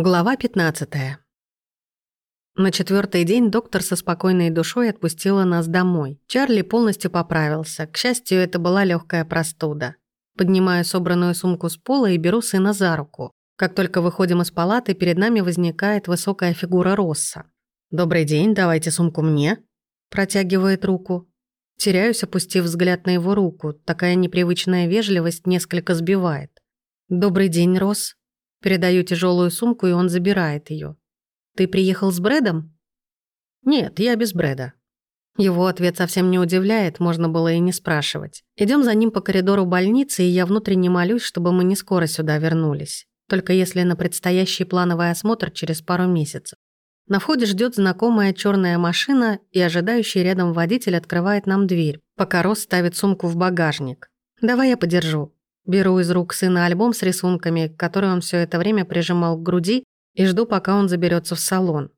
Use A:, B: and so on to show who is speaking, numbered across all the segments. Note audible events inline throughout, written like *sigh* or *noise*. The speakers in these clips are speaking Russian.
A: Глава 15. На четвертый день доктор со спокойной душой отпустила нас домой. Чарли полностью поправился. К счастью, это была легкая простуда. Поднимаю собранную сумку с пола и беру сына за руку. Как только выходим из палаты, перед нами возникает высокая фигура Росса. «Добрый день, давайте сумку мне», – протягивает руку. Теряюсь, опустив взгляд на его руку. Такая непривычная вежливость несколько сбивает. «Добрый день, Росс», Передаю тяжелую сумку, и он забирает ее. «Ты приехал с Брэдом?» «Нет, я без Брэда». Его ответ совсем не удивляет, можно было и не спрашивать. Идем за ним по коридору больницы, и я внутренне молюсь, чтобы мы не скоро сюда вернулись. Только если на предстоящий плановый осмотр через пару месяцев. На входе ждет знакомая черная машина, и ожидающий рядом водитель открывает нам дверь, пока Рос ставит сумку в багажник. «Давай я подержу», Беру из рук сына альбом с рисунками, который он все это время прижимал к груди, и жду, пока он заберется в салон.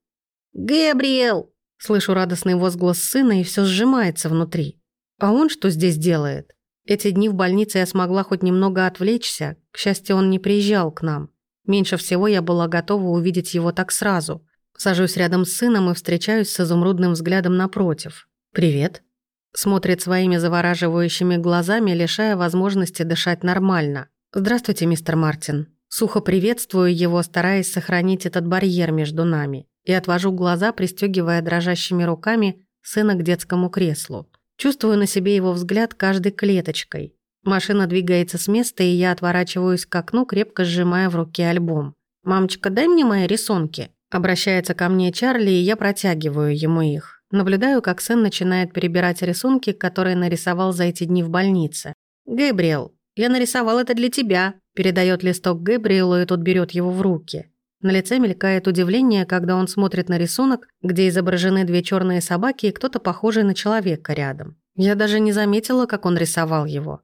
A: «Гэбриэл!» Слышу радостный возглас сына, и все сжимается внутри. А он что здесь делает? Эти дни в больнице я смогла хоть немного отвлечься. К счастью, он не приезжал к нам. Меньше всего я была готова увидеть его так сразу. Сажусь рядом с сыном и встречаюсь с изумрудным взглядом напротив. «Привет», Смотрит своими завораживающими глазами, лишая возможности дышать нормально. «Здравствуйте, мистер Мартин». Сухо приветствую его, стараясь сохранить этот барьер между нами. И отвожу глаза, пристегивая дрожащими руками сына к детскому креслу. Чувствую на себе его взгляд каждой клеточкой. Машина двигается с места, и я отворачиваюсь к окну, крепко сжимая в руке альбом. «Мамочка, дай мне мои рисунки». Обращается ко мне Чарли, и я протягиваю ему их. Наблюдаю, как сын начинает перебирать рисунки, которые нарисовал за эти дни в больнице. «Гэбриэл, я нарисовал это для тебя», передает листок Гэбриэлу и тот берет его в руки. На лице мелькает удивление, когда он смотрит на рисунок, где изображены две черные собаки и кто-то похожий на человека рядом. Я даже не заметила, как он рисовал его.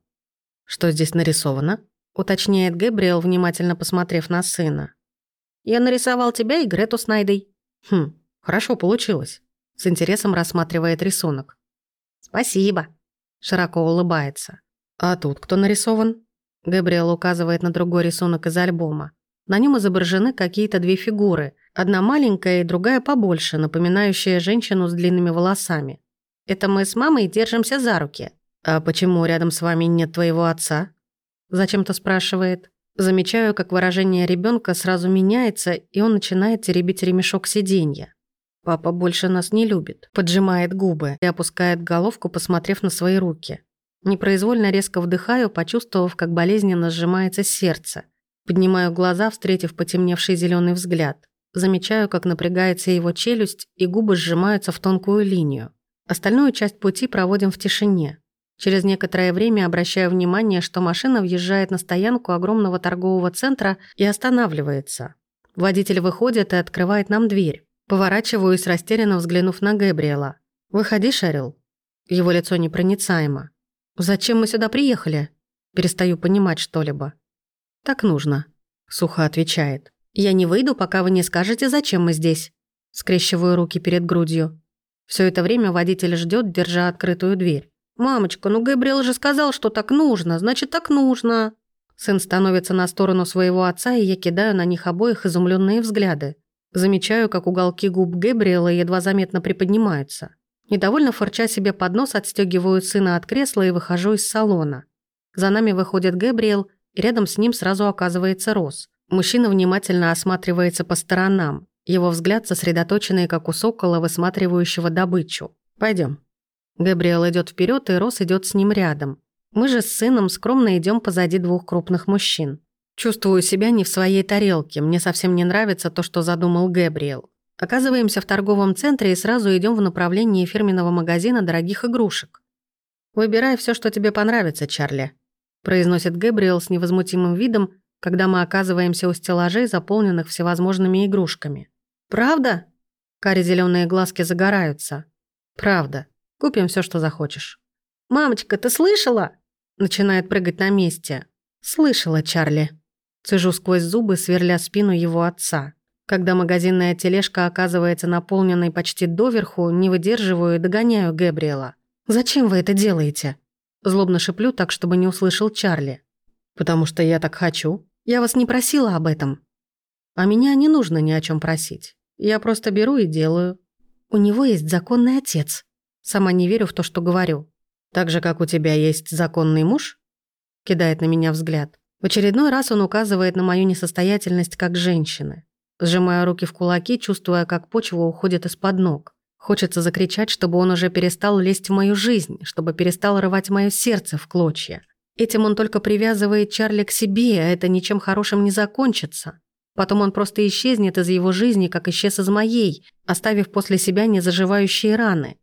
A: «Что здесь нарисовано?» уточняет Гэбриэл, внимательно посмотрев на сына. «Я нарисовал тебя и Грету с Найдой». «Хм, хорошо получилось». С интересом рассматривает рисунок. «Спасибо», – широко улыбается. «А тут кто нарисован?» Габриэл указывает на другой рисунок из альбома. На нем изображены какие-то две фигуры. Одна маленькая и другая побольше, напоминающая женщину с длинными волосами. «Это мы с мамой держимся за руки». «А почему рядом с вами нет твоего отца?» Зачем-то спрашивает. Замечаю, как выражение ребенка сразу меняется, и он начинает теребить ремешок сиденья. Папа больше нас не любит. Поджимает губы и опускает головку, посмотрев на свои руки. Непроизвольно резко вдыхаю, почувствовав, как болезненно сжимается сердце. Поднимаю глаза, встретив потемневший зеленый взгляд. Замечаю, как напрягается его челюсть, и губы сжимаются в тонкую линию. Остальную часть пути проводим в тишине. Через некоторое время обращаю внимание, что машина въезжает на стоянку огромного торгового центра и останавливается. Водитель выходит и открывает нам дверь. Поворачиваюсь, растерянно взглянув на Гэбриэла. «Выходи, Шерил». Его лицо непроницаемо. «Зачем мы сюда приехали?» Перестаю понимать что-либо. «Так нужно», — сухо отвечает. «Я не выйду, пока вы не скажете, зачем мы здесь». Скрещиваю руки перед грудью. Все это время водитель ждет, держа открытую дверь. «Мамочка, ну Габриэл же сказал, что так нужно, значит, так нужно». Сын становится на сторону своего отца, и я кидаю на них обоих изумленные взгляды. Замечаю, как уголки губ Гэбриэла едва заметно приподнимаются. Недовольно фырча себе под нос, отстегиваю сына от кресла и выхожу из салона. За нами выходит Гэбриэл, и рядом с ним сразу оказывается Рос. Мужчина внимательно осматривается по сторонам. Его взгляд сосредоточенный, как у сокола, высматривающего добычу. Пойдем. Габриэл идет вперед, и Рос идет с ним рядом. Мы же с сыном скромно идем позади двух крупных мужчин. Чувствую себя не в своей тарелке, мне совсем не нравится то, что задумал Гэбриэл. Оказываемся в торговом центре и сразу идем в направлении фирменного магазина дорогих игрушек. «Выбирай все, что тебе понравится, Чарли», произносит Гэбриэл с невозмутимым видом, когда мы оказываемся у стеллажей, заполненных всевозможными игрушками. «Правда?» Кари зеленые глазки загораются. «Правда. Купим все, что захочешь». «Мамочка, ты слышала?» Начинает прыгать на месте. «Слышала, Чарли». Цежу сквозь зубы, сверля спину его отца. Когда магазинная тележка оказывается наполненной почти доверху, не выдерживаю и догоняю Гэбриэла. «Зачем вы это делаете?» Злобно шиплю так, чтобы не услышал Чарли. «Потому что я так хочу. Я вас не просила об этом». А меня не нужно ни о чем просить. Я просто беру и делаю. У него есть законный отец. Сама не верю в то, что говорю. Так же, как у тебя есть законный муж? Кидает на меня взгляд. В очередной раз он указывает на мою несостоятельность как женщины. Сжимая руки в кулаки, чувствуя, как почва уходит из-под ног. Хочется закричать, чтобы он уже перестал лезть в мою жизнь, чтобы перестал рвать мое сердце в клочья. Этим он только привязывает Чарли к себе, а это ничем хорошим не закончится. Потом он просто исчезнет из его жизни, как исчез из моей, оставив после себя незаживающие раны.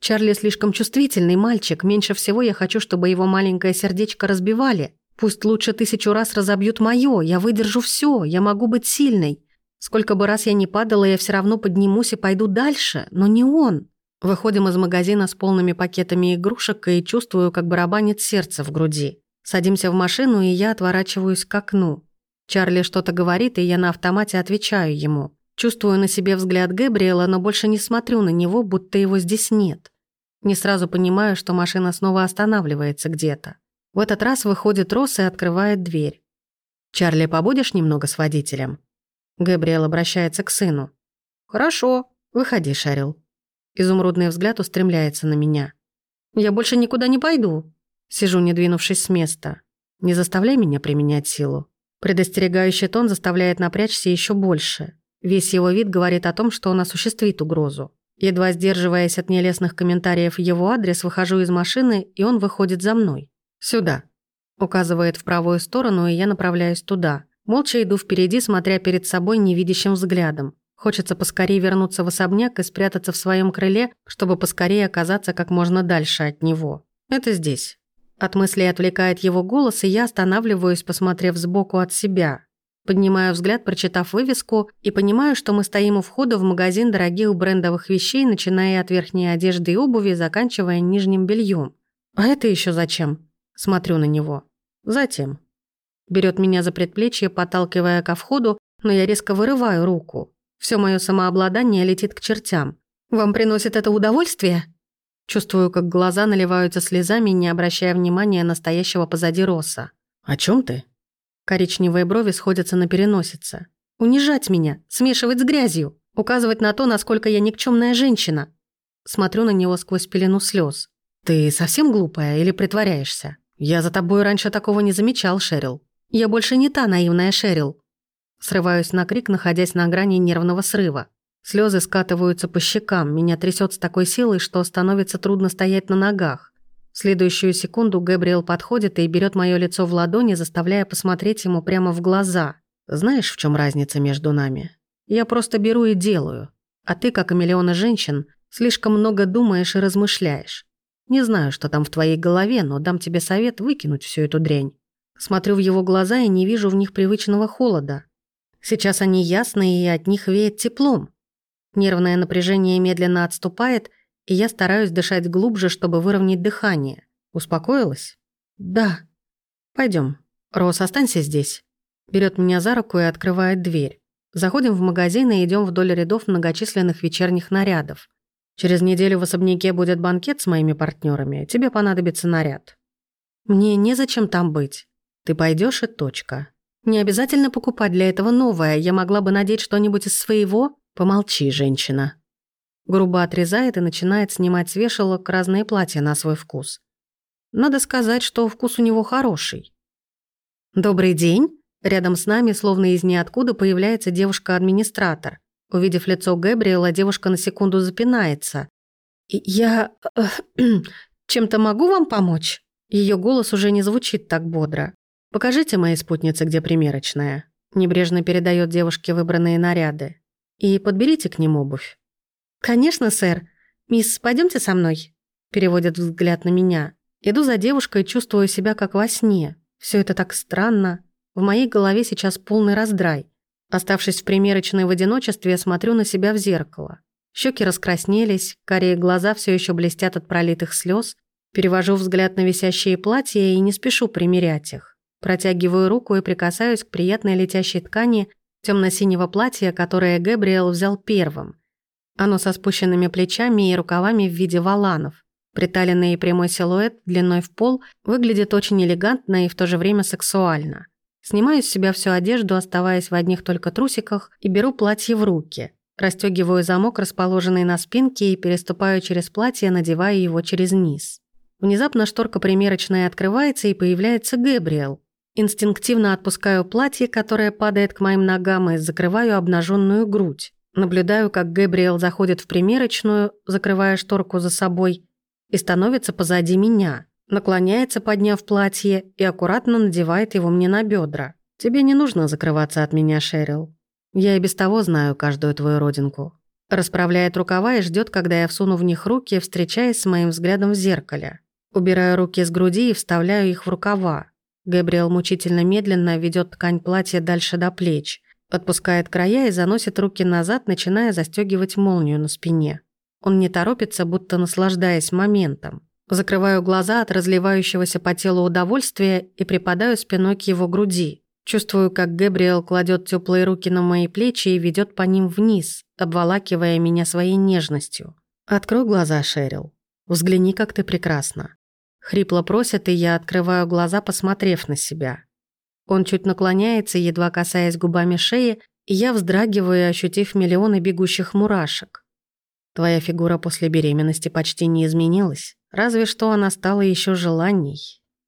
A: Чарли слишком чувствительный мальчик, меньше всего я хочу, чтобы его маленькое сердечко разбивали. Пусть лучше тысячу раз разобьют моё, я выдержу всё, я могу быть сильной. Сколько бы раз я ни падала, я все равно поднимусь и пойду дальше, но не он. Выходим из магазина с полными пакетами игрушек и чувствую, как барабанит сердце в груди. Садимся в машину, и я отворачиваюсь к окну. Чарли что-то говорит, и я на автомате отвечаю ему. Чувствую на себе взгляд Гэбриэла, но больше не смотрю на него, будто его здесь нет. Не сразу понимаю, что машина снова останавливается где-то. В этот раз выходит Росс и открывает дверь. «Чарли, побудешь немного с водителем?» Габриэл обращается к сыну. «Хорошо. Выходи, Шерил». Изумрудный взгляд устремляется на меня. «Я больше никуда не пойду». Сижу, не двинувшись с места. «Не заставляй меня применять силу». Предостерегающий тон заставляет напрячься еще больше. Весь его вид говорит о том, что он осуществит угрозу. Едва сдерживаясь от нелестных комментариев его адрес, выхожу из машины, и он выходит за мной. «Сюда», — указывает в правую сторону, и я направляюсь туда. Молча иду впереди, смотря перед собой невидящим взглядом. Хочется поскорее вернуться в особняк и спрятаться в своем крыле, чтобы поскорее оказаться как можно дальше от него. Это здесь. От мыслей отвлекает его голос, и я останавливаюсь, посмотрев сбоку от себя. Поднимаю взгляд, прочитав вывеску, и понимаю, что мы стоим у входа в магазин дорогих брендовых вещей, начиная от верхней одежды и обуви, заканчивая нижним бельем. А это еще зачем? Смотрю на него. Затем. Берет меня за предплечье, подталкивая ко входу, но я резко вырываю руку. Все мое самообладание летит к чертям. «Вам приносит это удовольствие?» Чувствую, как глаза наливаются слезами, не обращая внимания на стоящего позади Росса. «О чем ты?» Коричневые брови сходятся на переносице. «Унижать меня, смешивать с грязью, указывать на то, насколько я никчемная женщина». Смотрю на него сквозь пелену слез. «Ты совсем глупая или притворяешься? Я за тобой раньше такого не замечал, Шерил. Я больше не та наивная Шерил». Срываюсь на крик, находясь на грани нервного срыва. Слезы скатываются по щекам, меня трясет с такой силой, что становится трудно стоять на ногах. В следующую секунду Габриэл подходит и берет мое лицо в ладони, заставляя посмотреть ему прямо в глаза. «Знаешь, в чем разница между нами? Я просто беру и делаю. А ты, как и миллионы женщин, слишком много думаешь и размышляешь. Не знаю, что там в твоей голове, но дам тебе совет выкинуть всю эту дрянь. Смотрю в его глаза и не вижу в них привычного холода. Сейчас они ясные, и от них веет теплом. Нервное напряжение медленно отступает, и я стараюсь дышать глубже, чтобы выровнять дыхание. Успокоилась? Да. Пойдем. Рос, останься здесь. Берет меня за руку и открывает дверь. Заходим в магазин и идем вдоль рядов многочисленных вечерних нарядов. Через неделю в особняке будет банкет с моими партнерами. Тебе понадобится наряд. Мне незачем там быть. Ты пойдешь и точка. Не обязательно покупать для этого новое. Я могла бы надеть что-нибудь из своего. «Помолчи, женщина». Грубо отрезает и начинает снимать с вешалок разные платья на свой вкус. Надо сказать, что вкус у него хороший. «Добрый день!» Рядом с нами, словно из ниоткуда, появляется девушка-администратор. Увидев лицо Гэбриэла, девушка на секунду запинается. «Я... Э, *clears throat* чем-то могу вам помочь?» Ее голос уже не звучит так бодро. «Покажите моей спутнице, где примерочная». Небрежно передает девушке выбранные наряды. И подберите к ним обувь». «Конечно, сэр. Мисс, пойдемте со мной?» Переводит взгляд на меня. Иду за девушкой чувствую себя как во сне. Все это так странно. В моей голове сейчас полный раздрай. Оставшись в примерочной в одиночестве, смотрю на себя в зеркало. Щеки раскраснелись, карие глаза все еще блестят от пролитых слез. Перевожу взгляд на висящие платья и не спешу примерять их. Протягиваю руку и прикасаюсь к приятной летящей ткани, темно-синего платья, которое Гэбриэл взял первым. Оно со спущенными плечами и рукавами в виде валанов. Приталенный и прямой силуэт длиной в пол выглядит очень элегантно и в то же время сексуально. Снимаю с себя всю одежду, оставаясь в одних только трусиках, и беру платье в руки. Растёгиваю замок, расположенный на спинке, и переступаю через платье, надевая его через низ. Внезапно шторка примерочной открывается, и появляется Гэбриэл. Инстинктивно отпускаю платье, которое падает к моим ногам, и закрываю обнаженную грудь. Наблюдаю, как Гэбриэл заходит в примерочную, закрывая шторку за собой, и становится позади меня. Наклоняется, подняв платье, и аккуратно надевает его мне на бедра. «Тебе не нужно закрываться от меня, Шерил. Я и без того знаю каждую твою родинку». Расправляет рукава и ждет, когда я всуну в них руки, встречаясь с моим взглядом в зеркале. Убираю руки с груди и вставляю их в рукава. Габриэл мучительно медленно ведет ткань платья дальше до плеч, отпускает края и заносит руки назад, начиная застегивать молнию на спине. Он не торопится, будто наслаждаясь моментом. Закрываю глаза от разливающегося по телу удовольствия и припадаю спиной к его груди. Чувствую, как Гэбриэл кладет теплые руки на мои плечи и ведет по ним вниз, обволакивая меня своей нежностью. «Открой глаза, Шерил. Взгляни, как ты прекрасна». Хрипло просит, и я открываю глаза, посмотрев на себя. Он чуть наклоняется, едва касаясь губами шеи, и я вздрагиваю, ощутив миллионы бегущих мурашек. Твоя фигура после беременности почти не изменилась. Разве что она стала еще желанней.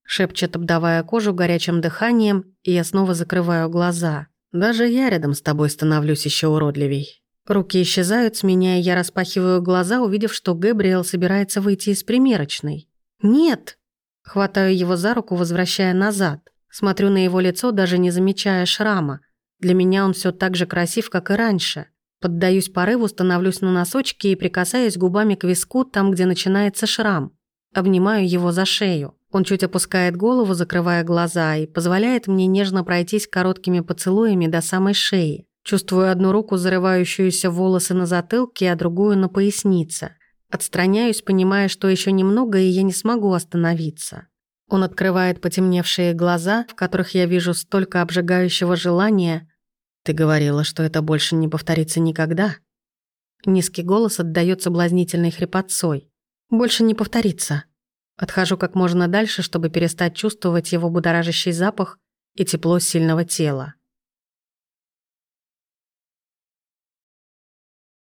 A: Шепчет, обдавая кожу горячим дыханием, и я снова закрываю глаза. Даже я рядом с тобой становлюсь еще уродливей. Руки исчезают с меня, и я распахиваю глаза, увидев, что Гэбриэл собирается выйти из примерочной. «Нет!» Хватаю его за руку, возвращая назад. Смотрю на его лицо, даже не замечая шрама. Для меня он все так же красив, как и раньше. Поддаюсь порыву, становлюсь на носочки и прикасаюсь губами к виску, там, где начинается шрам. Обнимаю его за шею. Он чуть опускает голову, закрывая глаза, и позволяет мне нежно пройтись короткими поцелуями до самой шеи. Чувствую одну руку, зарывающуюся в волосы на затылке, а другую на пояснице. Отстраняюсь, понимая, что еще немного, и я не смогу остановиться. Он открывает потемневшие глаза, в которых я вижу столько обжигающего желания. «Ты говорила, что это больше не повторится никогда?» Низкий голос отдаёт соблазнительной хрипотцой. Больше не повторится. Отхожу как можно дальше, чтобы перестать чувствовать его будоражащий запах и тепло сильного тела.